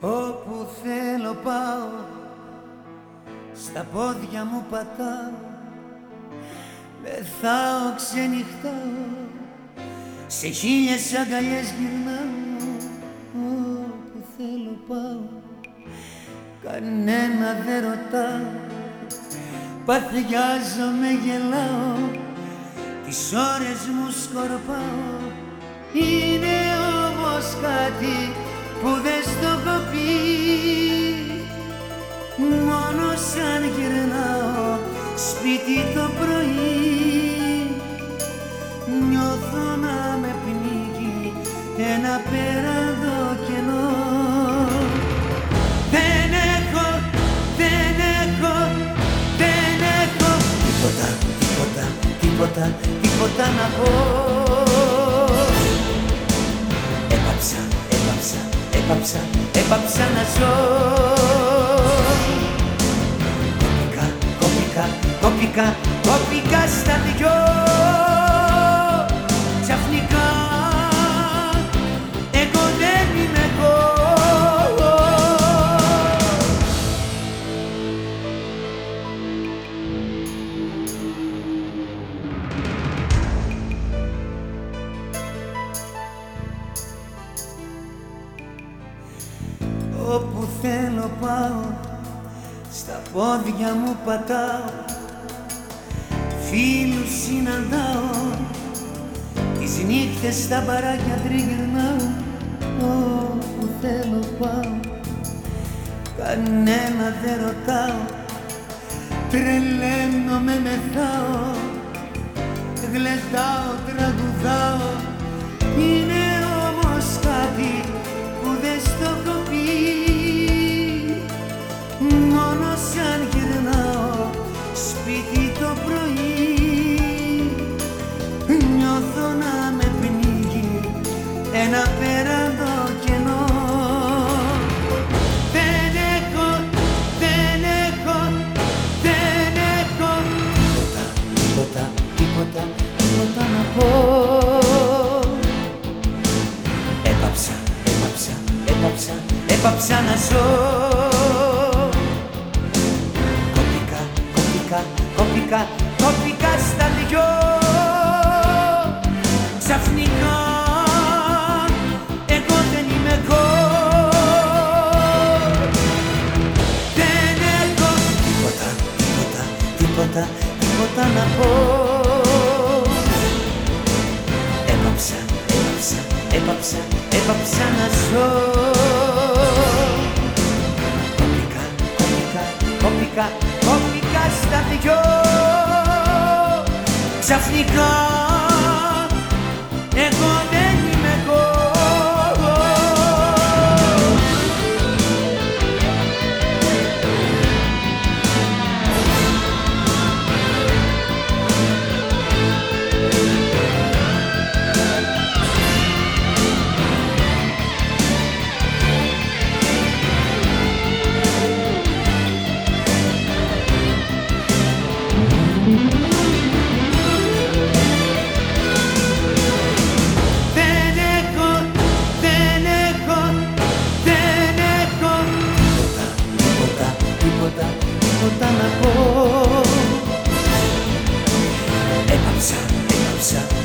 Όπου θέλω πάω Στα πόδια μου πατάω. Μεθάω, ξενυχτάω Σε χίλιες αγκαλιές γυρνάω. Όπου θέλω πάω Κανένα δεν ρωτάω. Παθιάζομαι, γελάω Τις ώρες μου σκορπάω. Είναι όμως κάτι που δεν στο έχω πει. Μόνο σαν γυρνάω σπίτι το πρωί Νιώθω να με πνίγει ένα πέραντο κενό. Δεν έχω, δεν έχω, δεν έχω. Τίποτα, τίποτα, τίποτα, τίποτα να πω έπαψα, έπαψα, έπαψα να ζω. Κόπηκα, κόπηκα, κόπηκα, κόπηκα στα δυο θέλω πάω Στα πόδια μου πατάω Φίλους συναντάω Τις νύχτες στα μπαράκια τριγυρνάω Όπου θέλω πάω. Κανένα δεν ρωτάω Τρελαίνομαι μεθάω Γλεντάω, τραγουδάω Είναι έπαψα, έπαψα να ζω Κόπηκα, κόπηκα, κόπηκα, κόπηκα στα δυο. Ξαφνικά εγώ δεν είμαι εγώ. Δεν έχω τίποτα, τίποτα, τίποτα, τίποτα να πω. Έπαψα, έπαψα, έπαψα, έπαψα να ζω Ξαφνικά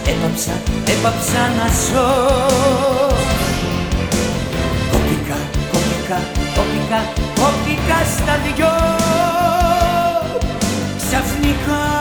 Έπαψα, έπαψα να ζω. Κοπήκα, κοπήκα, κοπήκα, κοπήκα στα δυο. Ξαφνικά